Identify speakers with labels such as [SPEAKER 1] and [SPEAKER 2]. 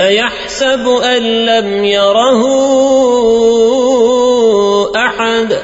[SPEAKER 1] أيحسب أن لم يره أحد؟